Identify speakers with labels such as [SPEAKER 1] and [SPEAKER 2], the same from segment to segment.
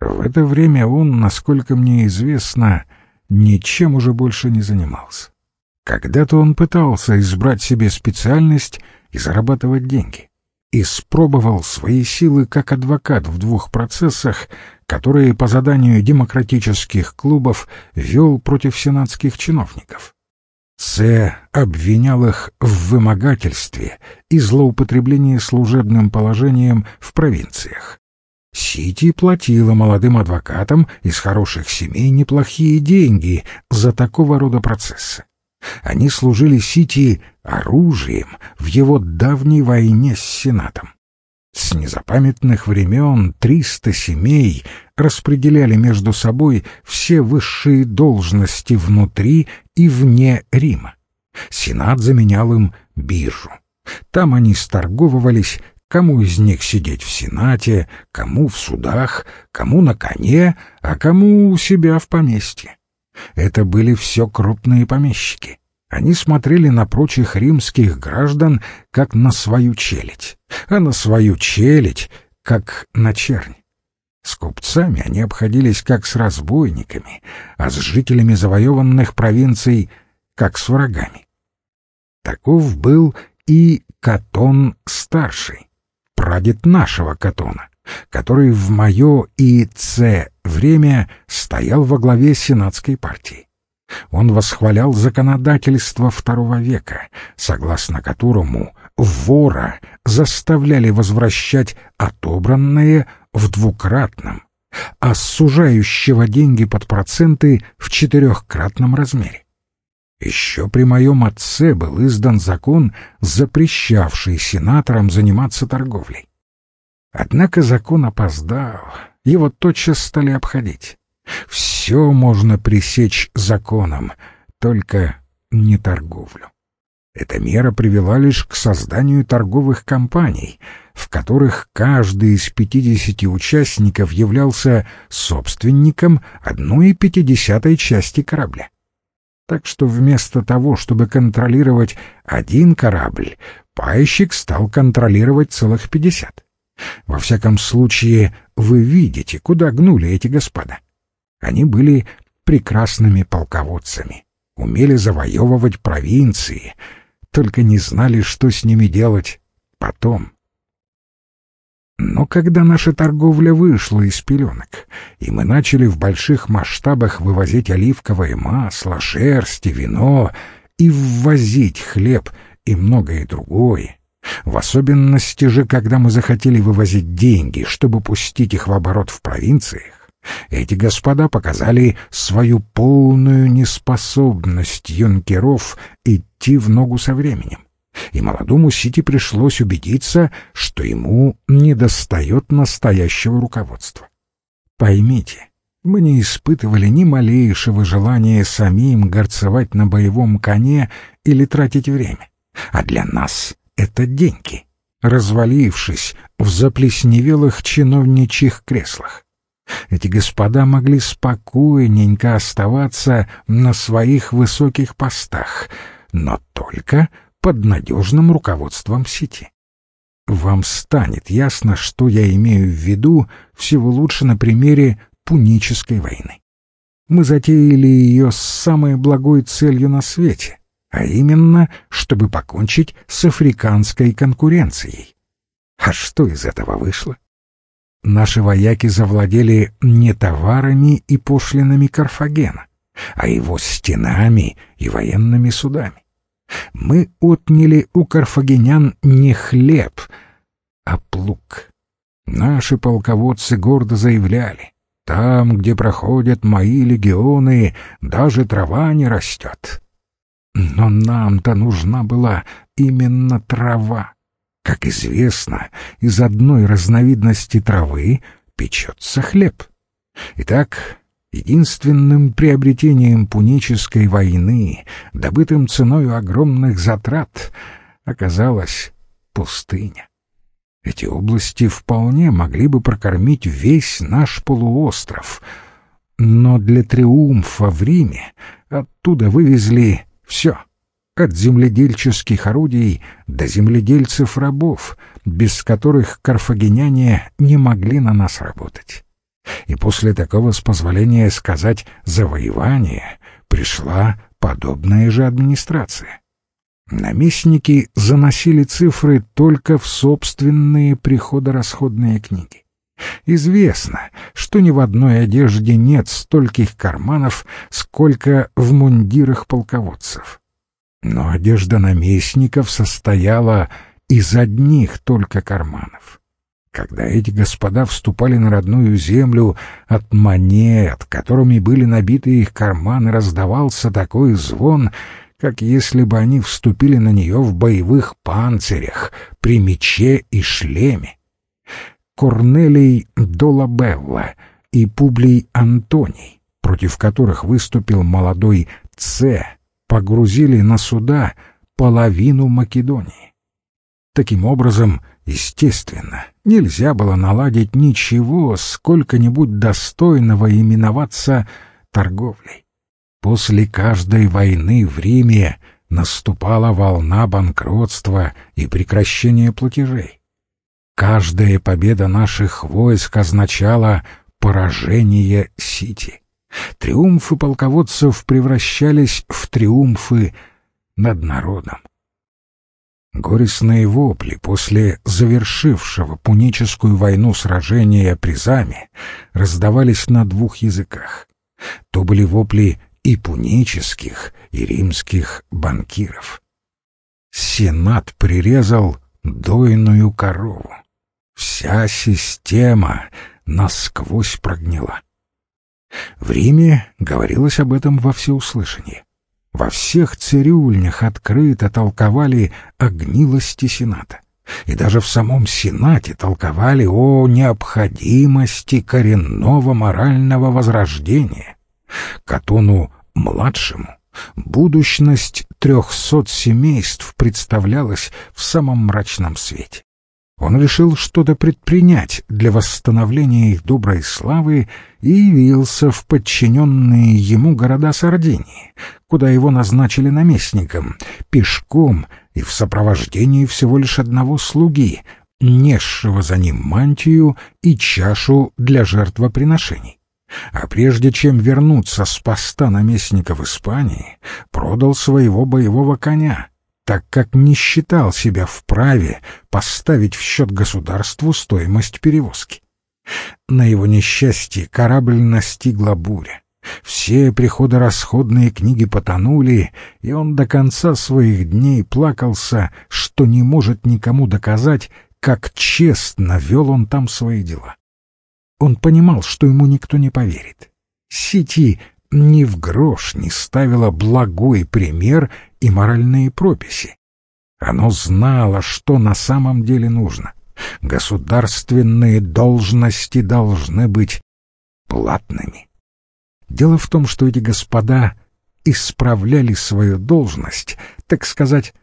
[SPEAKER 1] В это время он, насколько мне известно, ничем уже больше не занимался. Когда-то он пытался избрать себе специальность и зарабатывать деньги. Испробовал свои силы как адвокат в двух процессах, которые по заданию демократических клубов вел против сенатских чиновников. Ц. обвинял их в вымогательстве и злоупотреблении служебным положением в провинциях. Сити платила молодым адвокатам из хороших семей неплохие деньги за такого рода процессы. Они служили Сити оружием в его давней войне с Сенатом. С незапамятных времен триста семей распределяли между собой все высшие должности внутри и вне Рима. Сенат заменял им биржу. Там они сторговывались кому из них сидеть в Сенате, кому в судах, кому на коне, а кому у себя в поместье. Это были все крупные помещики. Они смотрели на прочих римских граждан, как на свою челядь, а на свою челядь, как на чернь. С купцами они обходились как с разбойниками, а с жителями завоеванных провинций — как с врагами. Таков был и Катон-старший прадед нашего Катона, который в мое и Ц время стоял во главе сенатской партии. Он восхвалял законодательство второго века, согласно которому вора заставляли возвращать отобранное в двукратном, а сужающего деньги под проценты в четырехкратном размере. Еще при моем отце был издан закон, запрещавший сенаторам заниматься торговлей. Однако закон опоздал, его тотчас стали обходить. Все можно пресечь законом, только не торговлю. Эта мера привела лишь к созданию торговых компаний, в которых каждый из пятидесяти участников являлся собственником одной пятидесятой части корабля. Так что вместо того, чтобы контролировать один корабль, пайщик стал контролировать целых пятьдесят. Во всяком случае, вы видите, куда гнули эти господа. Они были прекрасными полководцами, умели завоевывать провинции, только не знали, что с ними делать потом. Но когда наша торговля вышла из пеленок, и мы начали в больших масштабах вывозить оливковое масло, шерсть и вино, и ввозить хлеб и многое другое, в особенности же, когда мы захотели вывозить деньги, чтобы пустить их в оборот в провинциях, эти господа показали свою полную неспособность юнкеров идти в ногу со временем и молодому Сити пришлось убедиться, что ему недостает настоящего руководства. Поймите, мы не испытывали ни малейшего желания самим горцевать на боевом коне или тратить время, а для нас это деньги, развалившись в заплесневелых чиновничьих креслах. Эти господа могли спокойненько оставаться на своих высоких постах, но только под надежным руководством сети. Вам станет ясно, что я имею в виду всего лучше на примере Пунической войны. Мы затеяли ее с самой благой целью на свете, а именно, чтобы покончить с африканской конкуренцией. А что из этого вышло? Наши вояки завладели не товарами и пошлинами Карфагена, а его стенами и военными судами мы отняли у карфагенян не хлеб, а плуг. Наши полководцы гордо заявляли, там, где проходят мои легионы, даже трава не растет. Но нам-то нужна была именно трава. Как известно, из одной разновидности травы печется хлеб. Итак, Единственным приобретением пунической войны, добытым ценой огромных затрат, оказалась пустыня. Эти области вполне могли бы прокормить весь наш полуостров, но для триумфа в Риме оттуда вывезли все, от земледельческих орудий до земледельцев-рабов, без которых карфагеняне не могли на нас работать. И после такого, с позволения сказать, завоевания, пришла подобная же администрация. Наместники заносили цифры только в собственные приходо-расходные книги. Известно, что ни в одной одежде нет стольких карманов, сколько в мундирах полководцев. Но одежда наместников состояла из одних только карманов. Когда эти господа вступали на родную землю, от монет, которыми были набиты их карманы, раздавался такой звон, как если бы они вступили на нее в боевых панцирях, при мече и шлеме. Корнелий Долабелла и Публий Антоний, против которых выступил молодой Ц, погрузили на суда половину Македонии. Таким образом, естественно, нельзя было наладить ничего сколько-нибудь достойного именоваться торговлей. После каждой войны в Риме наступала волна банкротства и прекращения платежей. Каждая победа наших войск означала поражение Сити. Триумфы полководцев превращались в триумфы над народом. Горестные вопли после завершившего пуническую войну сражения при Заме раздавались на двух языках. То были вопли и пунических, и римских банкиров. Сенат прирезал дойную корову. Вся система насквозь прогнила. В Риме говорилось об этом во всеуслышание. Во всех цирюльнях открыто толковали о гнилости Сената. И даже в самом Сенате толковали о необходимости коренного морального возрождения. Катону-младшему будущность трехсот семейств представлялась в самом мрачном свете. Он решил что-то предпринять для восстановления их доброй славы и явился в подчиненные ему города Сардинии, куда его назначили наместником, пешком и в сопровождении всего лишь одного слуги, несшего за ним мантию и чашу для жертвоприношений. А прежде чем вернуться с поста наместника в Испании, продал своего боевого коня — так как не считал себя вправе поставить в счет государству стоимость перевозки. На его несчастье корабль настигла буря. Все приходо-расходные книги потонули, и он до конца своих дней плакался, что не может никому доказать, как честно вел он там свои дела. Он понимал, что ему никто не поверит. Сети ни в грош не ставила благой пример и моральные прописи. Оно знало, что на самом деле нужно. Государственные должности должны быть платными. Дело в том, что эти господа исправляли свою должность, так сказать,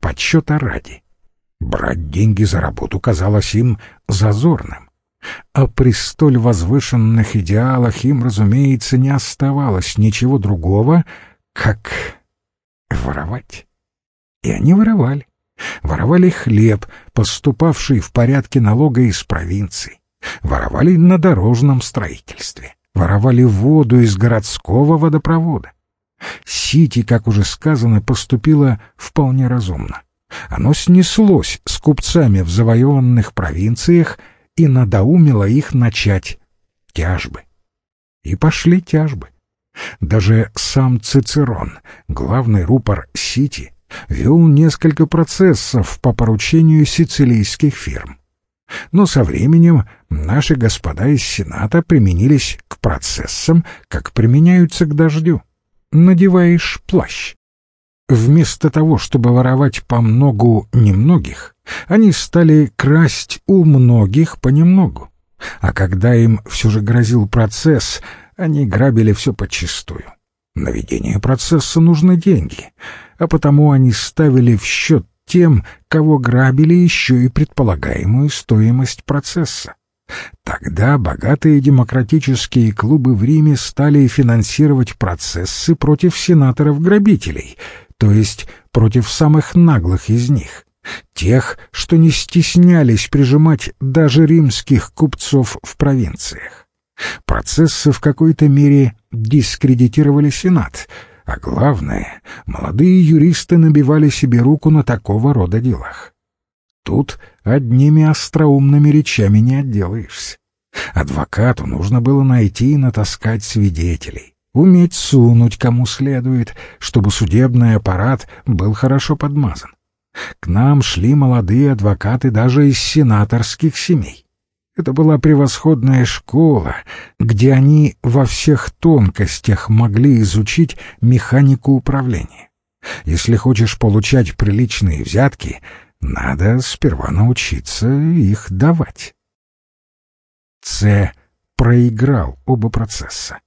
[SPEAKER 1] почета ради. Брать деньги за работу казалось им зазорным. А при столь возвышенных идеалах им, разумеется, не оставалось ничего другого, как воровать. И они воровали. Воровали хлеб, поступавший в порядке налога из провинций. Воровали на дорожном строительстве. Воровали воду из городского водопровода. Сити, как уже сказано, поступило вполне разумно. Оно снеслось с купцами в завоеванных провинциях и надоумило их начать тяжбы. И пошли тяжбы. Даже сам Цицерон, главный рупор Сити, вел несколько процессов по поручению сицилийских фирм. Но со временем наши господа из Сената применились к процессам, как применяются к дождю. Надеваешь плащ. Вместо того, чтобы воровать по многу немногих, они стали красть у многих понемногу. А когда им все же грозил процесс, они грабили все подчистую. На ведение процесса нужны деньги, а потому они ставили в счет тем, кого грабили еще и предполагаемую стоимость процесса. Тогда богатые демократические клубы в Риме стали финансировать процессы против сенаторов-грабителей, то есть против самых наглых из них, тех, что не стеснялись прижимать даже римских купцов в провинциях. Процессы в какой-то мере дискредитировали Сенат, а главное, молодые юристы набивали себе руку на такого рода делах. Тут одними остроумными речами не отделаешься. Адвокату нужно было найти и натаскать свидетелей, уметь сунуть кому следует, чтобы судебный аппарат был хорошо подмазан. К нам шли молодые адвокаты даже из сенаторских семей. Это была превосходная школа, где они во всех тонкостях могли изучить механику управления. Если хочешь получать приличные взятки, надо сперва научиться их давать. Ц проиграл оба процесса.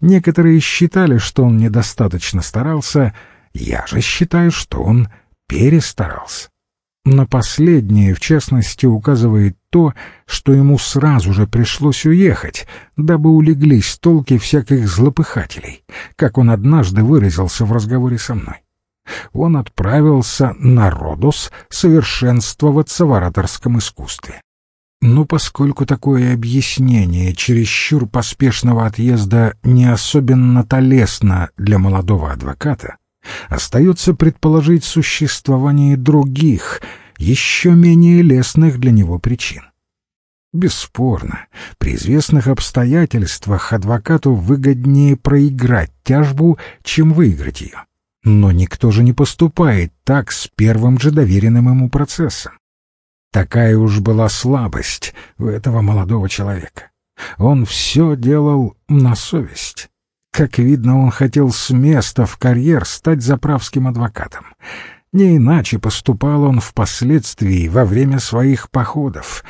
[SPEAKER 1] Некоторые считали, что он недостаточно старался, я же считаю, что он перестарался. На последнее, в частности, указывает то, что ему сразу же пришлось уехать, дабы улеглись толки всяких злопыхателей, как он однажды выразился в разговоре со мной. Он отправился на Родос совершенствоваться в ораторском искусстве. Но поскольку такое объяснение чересчур поспешного отъезда не особенно толестно для молодого адвоката, остается предположить существование других, еще менее лестных для него причин. Бесспорно, при известных обстоятельствах адвокату выгоднее проиграть тяжбу, чем выиграть ее. Но никто же не поступает так с первым же доверенным ему процессом. Такая уж была слабость у этого молодого человека. Он все делал на совесть. Как видно, он хотел с места в карьер стать заправским адвокатом. Не иначе поступал он впоследствии во время своих походов.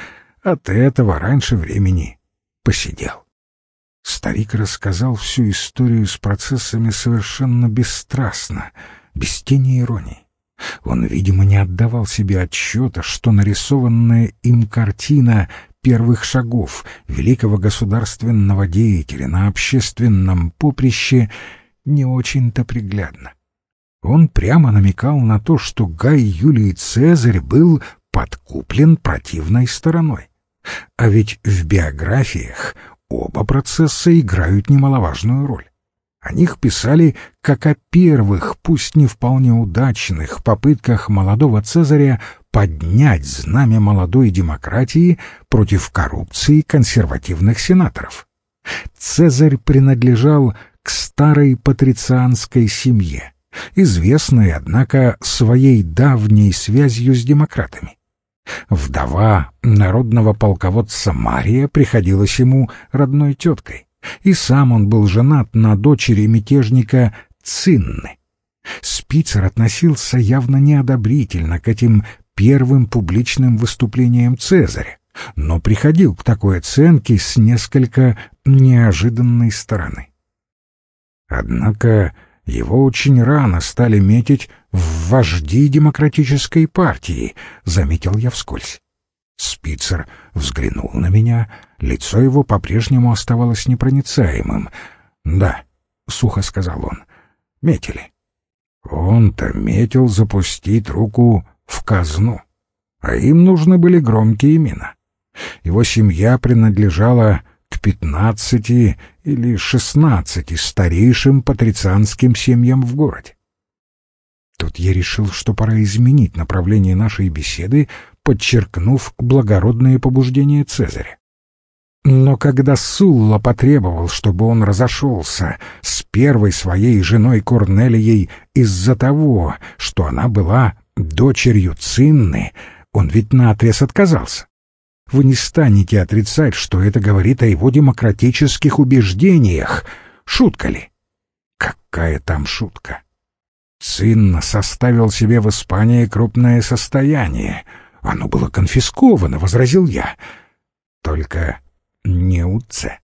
[SPEAKER 1] От этого раньше времени посидел. Старик рассказал всю историю с процессами совершенно бесстрастно, без тени иронии. Он, видимо, не отдавал себе отчета, что нарисованная им картина первых шагов великого государственного деятеля на общественном поприще не очень-то приглядно. Он прямо намекал на то, что Гай Юлий Цезарь был подкуплен противной стороной. А ведь в биографиях оба процесса играют немаловажную роль. О них писали как о первых, пусть не вполне удачных, попытках молодого Цезаря поднять знамя молодой демократии против коррупции консервативных сенаторов. Цезарь принадлежал к старой патрицианской семье, известной, однако, своей давней связью с демократами. Вдова народного полководца Мария приходилась ему родной теткой, и сам он был женат на дочери мятежника Цинны. Спицер относился явно неодобрительно к этим первым публичным выступлением Цезаря, но приходил к такой оценке с несколько неожиданной стороны. Однако его очень рано стали метить в вожди демократической партии, заметил я вскользь. Спицер взглянул на меня, лицо его по-прежнему оставалось непроницаемым. «Да», — сухо сказал он, — «метили». Он-то метил запустить руку в казну, а им нужны были громкие имена. Его семья принадлежала к пятнадцати или шестнадцати старейшим патрицианским семьям в городе. Тут я решил, что пора изменить направление нашей беседы, подчеркнув благородные побуждения Цезаря. Но когда Сулла потребовал, чтобы он разошелся с первой своей женой Корнелией из-за того, что она была дочерью Цинны, он ведь наотрез отказался. Вы не станете отрицать, что это говорит о его демократических убеждениях. Шутка ли? Какая там шутка? Цинна составил себе в Испании крупное состояние. Оно было конфисковано, — возразил я. Только не Ц.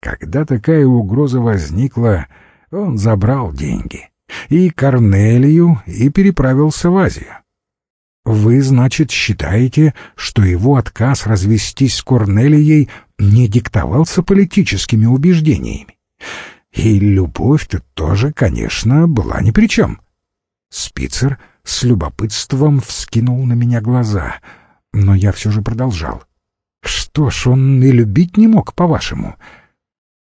[SPEAKER 1] Когда такая угроза возникла, он забрал деньги и Корнелию и переправился в Азию. Вы, значит, считаете, что его отказ развестись с Корнелией не диктовался политическими убеждениями? И любовь-то тоже, конечно, была ни при чем. Спицер с любопытством вскинул на меня глаза, но я все же продолжал. Что ж, он и любить не мог, по-вашему.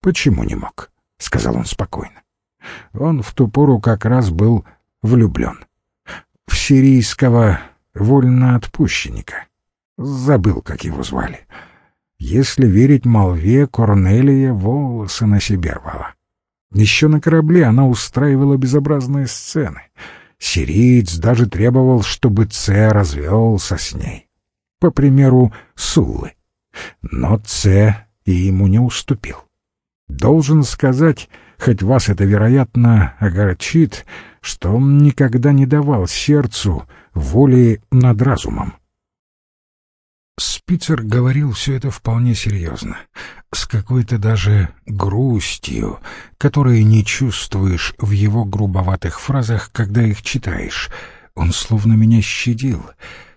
[SPEAKER 1] «Почему не мог?» — сказал он спокойно. Он в ту пору как раз был влюблен. В сирийского вольноотпущенника. Забыл, как его звали. Если верить молве, Корнелия волосы на себе рвала. Еще на корабле она устраивала безобразные сцены. Сириец даже требовал, чтобы Це развелся с ней. По примеру Суллы. Но Це и ему не уступил. Должен сказать, хоть вас это, вероятно, огорчит, что он никогда не давал сердцу воли над разумом. Спицер говорил все это вполне серьезно, с какой-то даже грустью, которой не чувствуешь в его грубоватых фразах, когда их читаешь. Он словно меня щадил.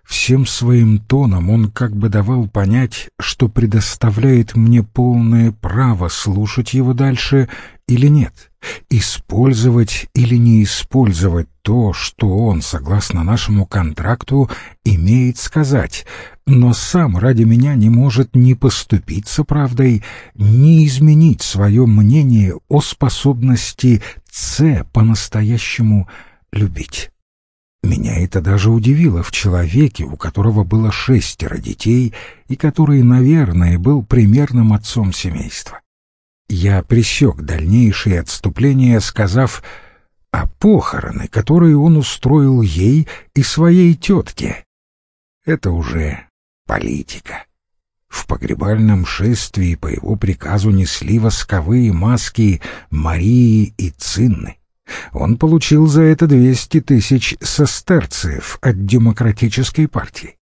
[SPEAKER 1] Всем своим тоном он как бы давал понять, что предоставляет мне полное право слушать его дальше или нет, использовать или не использовать то, что он, согласно нашему контракту, имеет сказать, но сам ради меня не может ни поступиться правдой, ни изменить свое мнение о способности С по-настоящему любить. Меня это даже удивило в человеке, у которого было шестеро детей и который, наверное, был примерным отцом семейства. Я пресек дальнейшие отступления, сказав о похороны, которые он устроил ей и своей тетке. Это уже политика. В погребальном шествии по его приказу несли восковые маски Марии и Цинны. Он получил за это двести тысяч сестерциев от демократической партии.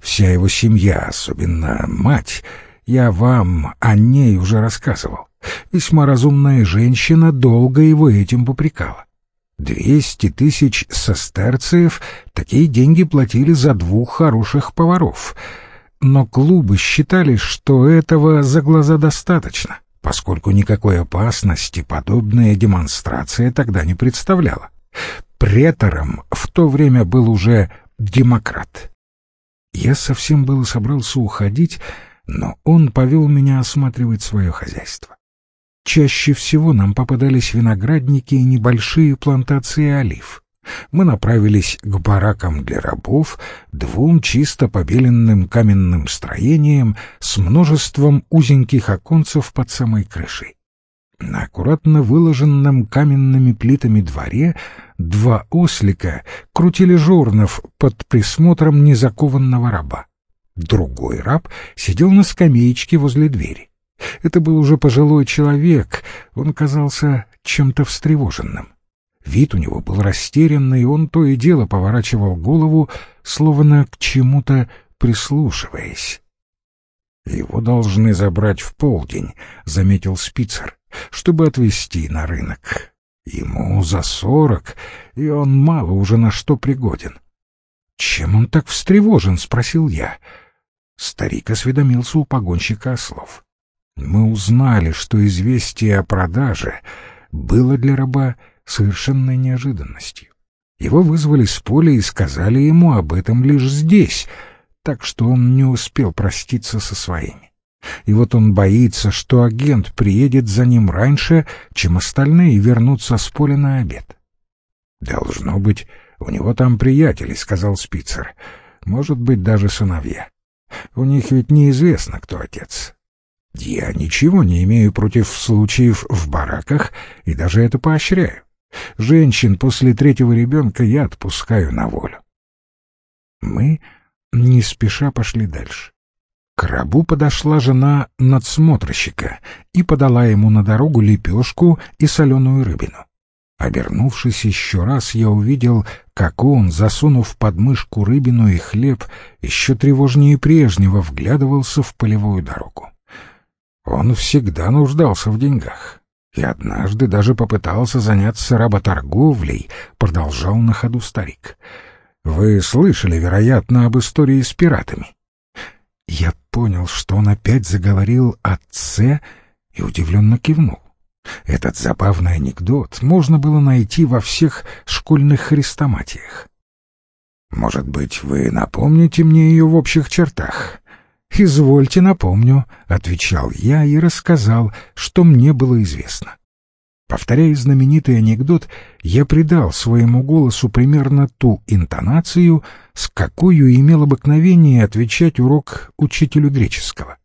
[SPEAKER 1] Вся его семья, особенно мать, я вам о ней уже рассказывал. Весьма разумная женщина долго его этим попрекала. Двести тысяч сестерциев — такие деньги платили за двух хороших поваров. Но клубы считали, что этого за глаза достаточно поскольку никакой опасности подобная демонстрация тогда не представляла. Претором в то время был уже демократ. Я совсем было собрался уходить, но он повел меня осматривать свое хозяйство. Чаще всего нам попадались виноградники и небольшие плантации олив мы направились к баракам для рабов, двум чисто побеленным каменным строениям с множеством узеньких оконцев под самой крышей. На аккуратно выложенном каменными плитами дворе два ослика крутили жорнов под присмотром незакованного раба. Другой раб сидел на скамеечке возле двери. Это был уже пожилой человек, он казался чем-то встревоженным. Вид у него был растерянный, и он то и дело поворачивал голову, словно к чему-то прислушиваясь. «Его должны забрать в полдень», — заметил Спицер, — «чтобы отвезти на рынок. Ему за сорок, и он мало уже на что пригоден». «Чем он так встревожен?» — спросил я. Старик осведомился у погонщика ослов. Мы узнали, что известие о продаже было для раба совершенной неожиданностью. Его вызвали с поля и сказали ему об этом лишь здесь, так что он не успел проститься со своими. И вот он боится, что агент приедет за ним раньше, чем остальные вернутся с поля на обед. «Должно быть, у него там приятели», — сказал Спицер. «Может быть, даже сыновья. У них ведь неизвестно, кто отец. Я ничего не имею против случаев в бараках и даже это поощряю. Женщин после третьего ребенка я отпускаю на волю. Мы не спеша пошли дальше. К рабу подошла жена надсмотрщика и подала ему на дорогу лепешку и соленую рыбину. Обернувшись еще раз, я увидел, как он, засунув под мышку рыбину и хлеб, еще тревожнее прежнего вглядывался в полевую дорогу. Он всегда нуждался в деньгах и однажды даже попытался заняться работорговлей, продолжал на ходу старик. Вы слышали, вероятно, об истории с пиратами? Я понял, что он опять заговорил о Це и удивленно кивнул. Этот забавный анекдот можно было найти во всех школьных хрестоматиях. Может быть, вы напомните мне ее в общих чертах? «Извольте напомню», — отвечал я и рассказал, что мне было известно. Повторяя знаменитый анекдот, я придал своему голосу примерно ту интонацию, с какой имел обыкновение отвечать урок учителю греческого.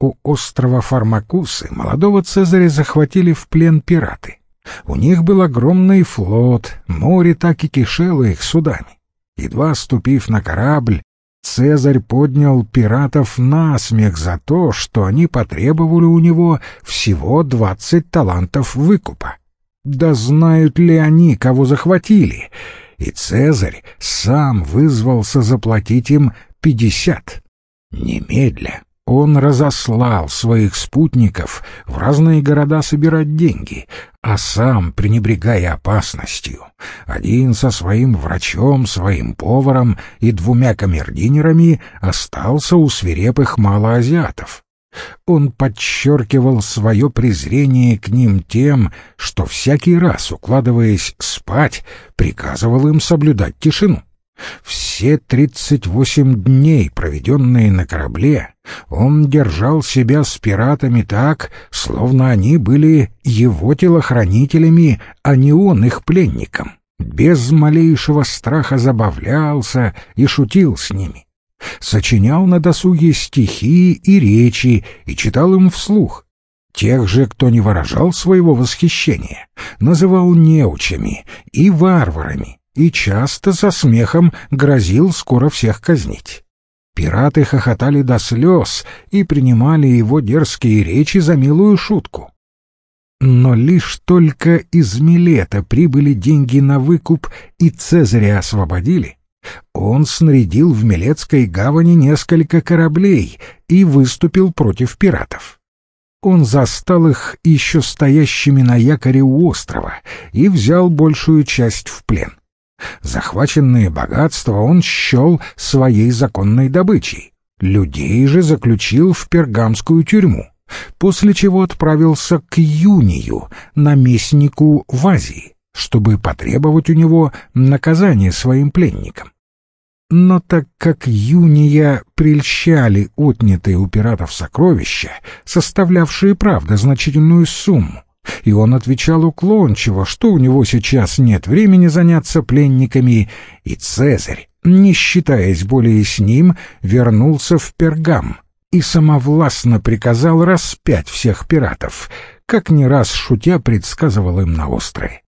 [SPEAKER 1] У острова Фармакусы молодого Цезаря захватили в плен пираты. У них был огромный флот, море так и кишело их судами. Едва ступив на корабль, Цезарь поднял пиратов на смех за то, что они потребовали у него всего двадцать талантов выкупа. Да знают ли они, кого захватили? И Цезарь сам вызвался заплатить им пятьдесят. Немедля он разослал своих спутников в разные города собирать деньги, а сам, пренебрегая опасностью, один со своим врачом, своим поваром и двумя камердинерами остался у свирепых малоазиатов. Он подчеркивал свое презрение к ним тем, что всякий раз, укладываясь спать, приказывал им соблюдать тишину. Все тридцать восемь дней, проведенные на корабле, он держал себя с пиратами так, словно они были его телохранителями, а не он их пленником. Без малейшего страха забавлялся и шутил с ними. Сочинял на досуге стихи и речи и читал им вслух. Тех же, кто не выражал своего восхищения, называл неучами и варварами, и часто со смехом грозил скоро всех казнить. Пираты хохотали до слез и принимали его дерзкие речи за милую шутку. Но лишь только из Милета прибыли деньги на выкуп и Цезаря освободили, он снарядил в Милетской гавани несколько кораблей и выступил против пиратов. Он застал их еще стоящими на якоре у острова и взял большую часть в плен. Захваченные богатства он счел своей законной добычей. Людей же заключил в пергамскую тюрьму, после чего отправился к Юнию, наместнику в Азии, чтобы потребовать у него наказания своим пленникам. Но так как Юния прельщали отнятые у пиратов сокровища, составлявшие, правда, значительную сумму, и он отвечал уклончиво, что у него сейчас нет времени заняться пленниками, и Цезарь, не считаясь более с ним, вернулся в Пергам и самовластно приказал распять всех пиратов, как не раз шутя предсказывал им на острове.